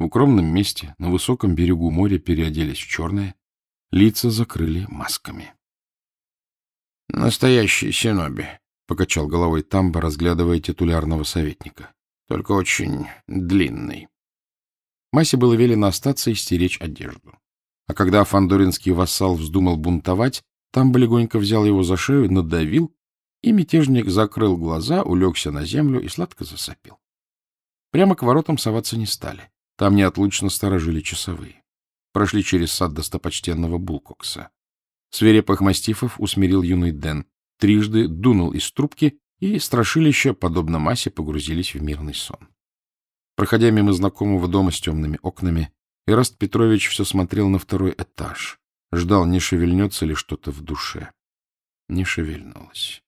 в укромном месте на высоком берегу моря переоделись в черное, лица закрыли масками. — Настоящий синоби, — покачал головой Тамба, разглядывая титулярного советника. — Только очень длинный. Масе было велено остаться и стеречь одежду. А когда фандоринский вассал вздумал бунтовать, Тамба легонько взял его за шею, надавил, и мятежник закрыл глаза, улегся на землю и сладко засопил. Прямо к воротам соваться не стали. Там неотлучно сторожили часовые. Прошли через сад достопочтенного Булкокса. Свирепых мастифов усмирил юный Дэн, трижды дунул из трубки, и страшилища, подобно массе, погрузились в мирный сон. Проходя мимо знакомого дома с темными окнами, Ираст Петрович все смотрел на второй этаж, ждал, не шевельнется ли что-то в душе. Не шевельнулось.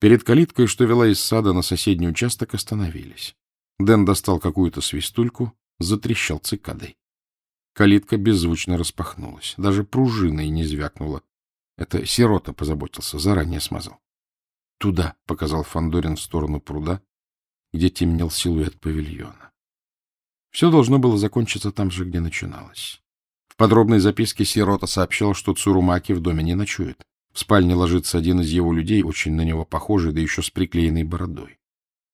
Перед калиткой, что вела из сада на соседний участок, остановились. Дэн достал какую-то свистульку, затрещал цикадой. Калитка беззвучно распахнулась. Даже пружиной не звякнула. Это сирота позаботился, заранее смазал. — Туда, — показал Фандорин в сторону пруда, где темнел силуэт павильона. Все должно было закончиться там же, где начиналось. В подробной записке Сирота сообщал, что Цурумаки в доме не ночует. В спальне ложится один из его людей, очень на него похожий, да еще с приклеенной бородой.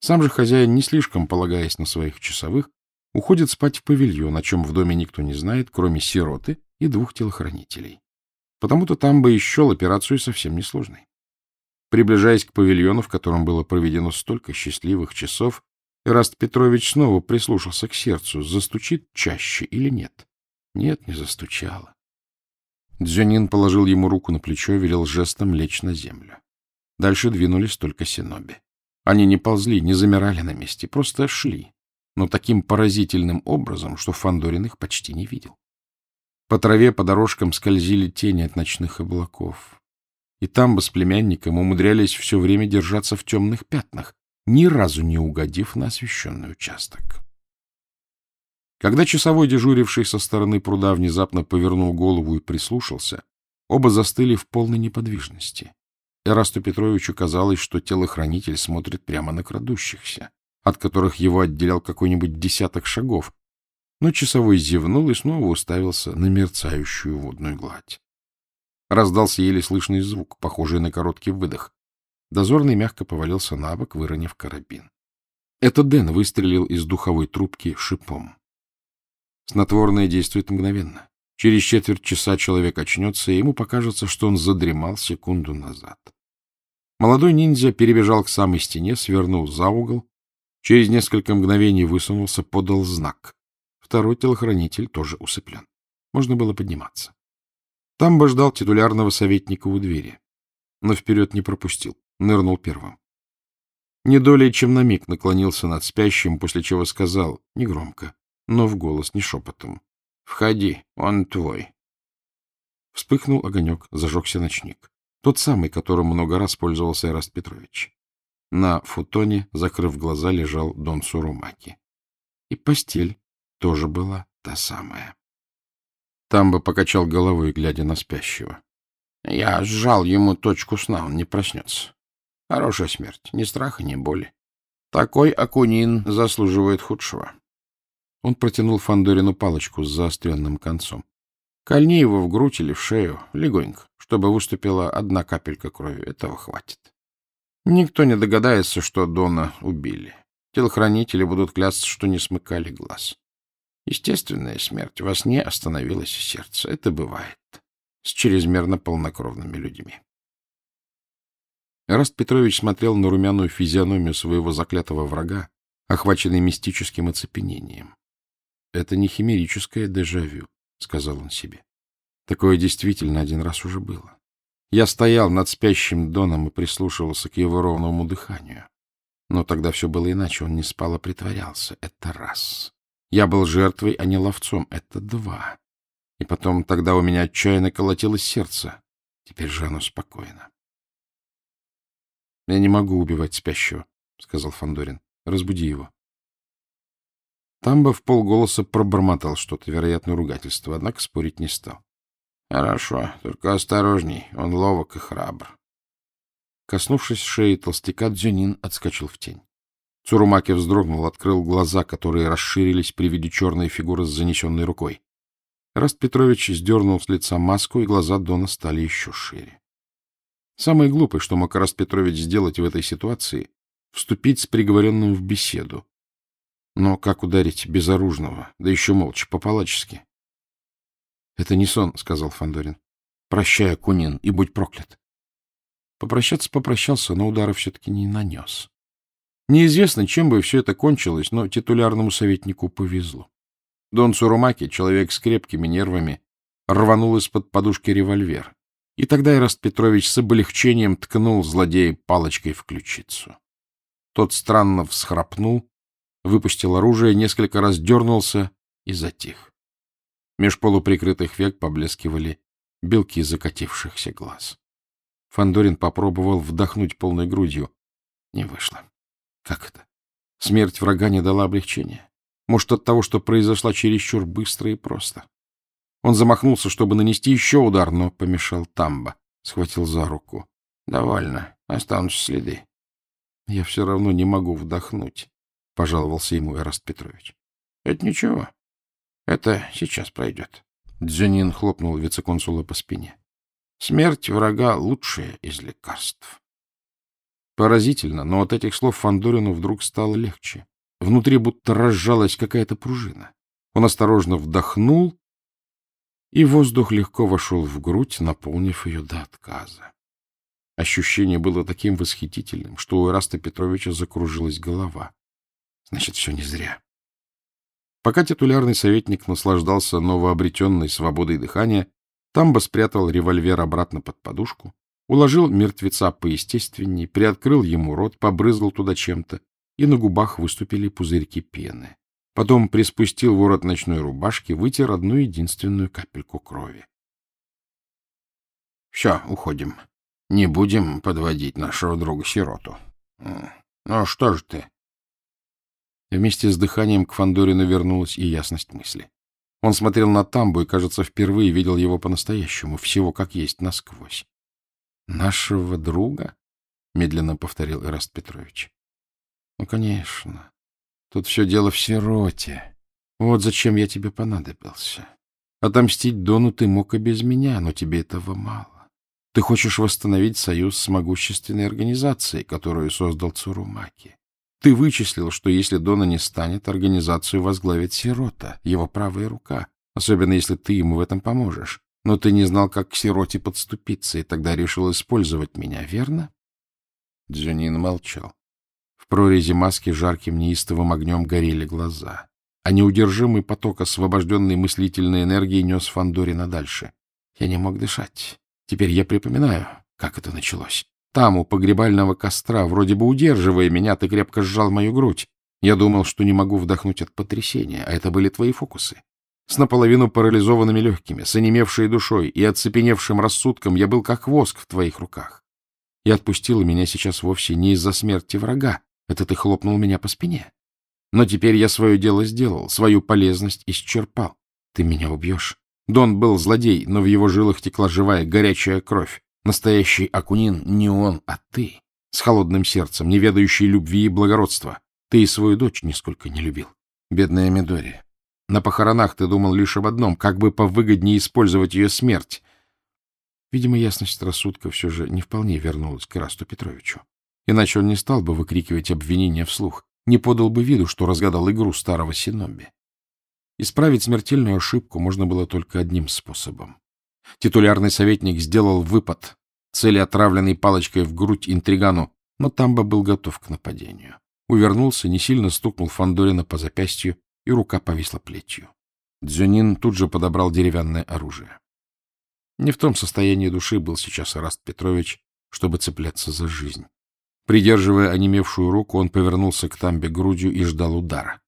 Сам же хозяин, не слишком полагаясь на своих часовых, уходит спать в павильон, о чем в доме никто не знает, кроме сироты и двух телохранителей. Потому-то там бы и счел операцию совсем несложной. Приближаясь к павильону, в котором было проведено столько счастливых часов, Ираст Петрович снова прислушался к сердцу, застучит чаще или нет. Нет, не застучало. Дзюнин положил ему руку на плечо, велел жестом лечь на землю. Дальше двинулись только синоби. Они не ползли, не замирали на месте, просто шли, но таким поразительным образом, что Фандорин их почти не видел. По траве, по дорожкам скользили тени от ночных облаков. И там бы с племянником умудрялись все время держаться в темных пятнах, ни разу не угодив на освещенный участок. Когда часовой, дежуривший со стороны пруда, внезапно повернул голову и прислушался, оба застыли в полной неподвижности. Эрасту Петровичу казалось, что телохранитель смотрит прямо на крадущихся от которых его отделял какой-нибудь десяток шагов, но часовой зевнул и снова уставился на мерцающую водную гладь. Раздался еле слышный звук, похожий на короткий выдох. Дозорный мягко повалился на бок, выронив карабин. Это Дэн выстрелил из духовой трубки шипом. Снотворное действует мгновенно. Через четверть часа человек очнется, и ему покажется, что он задремал секунду назад. Молодой ниндзя перебежал к самой стене, свернул за угол Через несколько мгновений высунулся, подал знак. Второй телохранитель тоже усыплен. Можно было подниматься. Там бы ждал титулярного советника у двери. Но вперед не пропустил. Нырнул первым. Не долей, чем на миг наклонился над спящим, после чего сказал, негромко, но в голос, не шепотом. — Входи, он твой. Вспыхнул огонек, зажегся ночник. Тот самый, которым много раз пользовался Эраст Петрович. На футоне, закрыв глаза, лежал Дон Сурумаки. И постель тоже была та самая. Тамба покачал головой, глядя на спящего. Я сжал ему точку сна, он не проснется. Хорошая смерть, ни страха, ни боли. Такой Акунин заслуживает худшего. Он протянул Фандорину палочку с заостренным концом. Кольни его в грудь или в шею, легонько, чтобы выступила одна капелька крови. Этого хватит. Никто не догадается, что Дона убили. Телохранители будут клясться, что не смыкали глаз. Естественная смерть. Во сне остановилось сердце. Это бывает с чрезмерно полнокровными людьми. Раст Петрович смотрел на румяную физиономию своего заклятого врага, охваченный мистическим оцепенением. — Это не химерическое дежавю, — сказал он себе. Такое действительно один раз уже было. Я стоял над спящим Доном и прислушивался к его ровному дыханию. Но тогда все было иначе, он не спал, а притворялся. Это раз. Я был жертвой, а не ловцом. Это два. И потом тогда у меня отчаянно колотилось сердце. Теперь же оно спокойно. — Я не могу убивать спящего, — сказал Фандорин. Разбуди его. Тамба в полголоса пробормотал что-то, вероятно, ругательство, однако спорить не стал. Хорошо, только осторожней, он ловок и храбр. Коснувшись шеи толстяка, Дзюнин отскочил в тень. Цурумаки вздрогнул, открыл глаза, которые расширились при виде черной фигуры с занесенной рукой. Раст Петрович сдернул с лица маску, и глаза Дона стали еще шире. Самое глупое, что мог Раст Петрович сделать в этой ситуации, вступить с приговоренным в беседу. Но как ударить безоружного, да еще молча, по-палачески? — Это не сон, — сказал Фандорин. Прощай, Акунин, и будь проклят. Попрощаться попрощался, но удара все-таки не нанес. Неизвестно, чем бы все это кончилось, но титулярному советнику повезло. Дон Сурумаки, человек с крепкими нервами, рванул из-под подушки револьвер. И тогда Ираст Петрович с облегчением ткнул злодея палочкой в ключицу. Тот странно всхрапнул, выпустил оружие, несколько раз дернулся и затих. Меж полуприкрытых век поблескивали белки закатившихся глаз. Фандорин попробовал вдохнуть полной грудью. Не вышло. Как это? Смерть врага не дала облегчения. Может, от того, что произошла чересчур быстро и просто. Он замахнулся, чтобы нанести еще удар, но помешал Тамба. Схватил за руку. — Довольно. Останутся следы. — Я все равно не могу вдохнуть, — пожаловался ему Эраст Петрович. — Это ничего. Это сейчас пройдет. Дзюнин хлопнул вице-консула по спине. Смерть врага — лучшее из лекарств. Поразительно, но от этих слов Фандорину вдруг стало легче. Внутри будто разжалась какая-то пружина. Он осторожно вдохнул, и воздух легко вошел в грудь, наполнив ее до отказа. Ощущение было таким восхитительным, что у Ираста Петровича закружилась голова. Значит, все не зря. Пока титулярный советник наслаждался новообретенной свободой дыхания, Тамбо спрятал револьвер обратно под подушку, уложил мертвеца поестественней, приоткрыл ему рот, побрызгал туда чем-то, и на губах выступили пузырьки пены. Потом приспустил ворот ночной рубашки, вытер одну единственную капельку крови. — Все, уходим. Не будем подводить нашего друга-сироту. — Ну что же ты? Вместе с дыханием к Фандорину вернулась и ясность мысли. Он смотрел на Тамбу и, кажется, впервые видел его по-настоящему, всего как есть насквозь. — Нашего друга? — медленно повторил Эраст Петрович. — Ну, конечно. Тут все дело в сироте. Вот зачем я тебе понадобился. Отомстить Дону ты мог и без меня, но тебе этого мало. Ты хочешь восстановить союз с могущественной организацией, которую создал Цурумаки. Ты вычислил, что если Дона не станет, организацию возглавит Сирота, его правая рука, особенно если ты ему в этом поможешь. Но ты не знал, как к Сироте подступиться, и тогда решил использовать меня, верно? Дзюнин молчал. В прорези маски жарким неистовым огнем горели глаза, а неудержимый поток освобожденной мыслительной энергии нес Фандорина дальше. Я не мог дышать. Теперь я припоминаю, как это началось. Там, у погребального костра, вроде бы удерживая меня, ты крепко сжал мою грудь. Я думал, что не могу вдохнуть от потрясения, а это были твои фокусы. С наполовину парализованными легкими, с онемевшей душой и оцепеневшим рассудком я был как воск в твоих руках. И отпустила меня сейчас вовсе не из-за смерти врага, это ты хлопнул меня по спине. Но теперь я свое дело сделал, свою полезность исчерпал. Ты меня убьешь. Дон был злодей, но в его жилах текла живая, горячая кровь. Настоящий Акунин не он, а ты, с холодным сердцем, не ведающий любви и благородства. Ты и свою дочь нисколько не любил. Бедная Мидори. На похоронах ты думал лишь об одном, как бы повыгоднее использовать ее смерть. Видимо, ясность рассудка все же не вполне вернулась к Ирасту Петровичу. Иначе он не стал бы выкрикивать обвинения вслух, не подал бы виду, что разгадал игру старого Синоби. Исправить смертельную ошибку можно было только одним способом Титулярный советник сделал выпад, цели отравленной палочкой в грудь интригану, но Тамба был готов к нападению. Увернулся, не сильно стукнул Фандорина по запястью, и рука повисла плетью. Дзюнин тут же подобрал деревянное оружие. Не в том состоянии души был сейчас Ираст Петрович, чтобы цепляться за жизнь. Придерживая онемевшую руку, он повернулся к Тамбе грудью и ждал удара.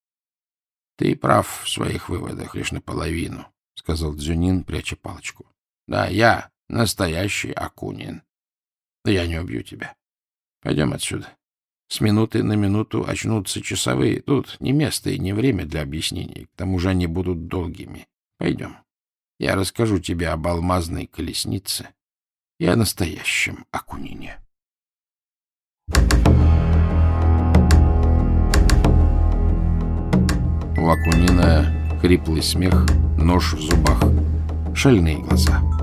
— Ты прав в своих выводах лишь наполовину, — сказал Дзюнин, пряча палочку. Да, я настоящий Акунин. Но я не убью тебя. Пойдем отсюда. С минуты на минуту очнутся часовые. Тут не место и не время для объяснений. К тому же они будут долгими. Пойдем. Я расскажу тебе об алмазной колеснице и о настоящем Акунине. У Акунина хриплый смех, нож в зубах, шальные глаза.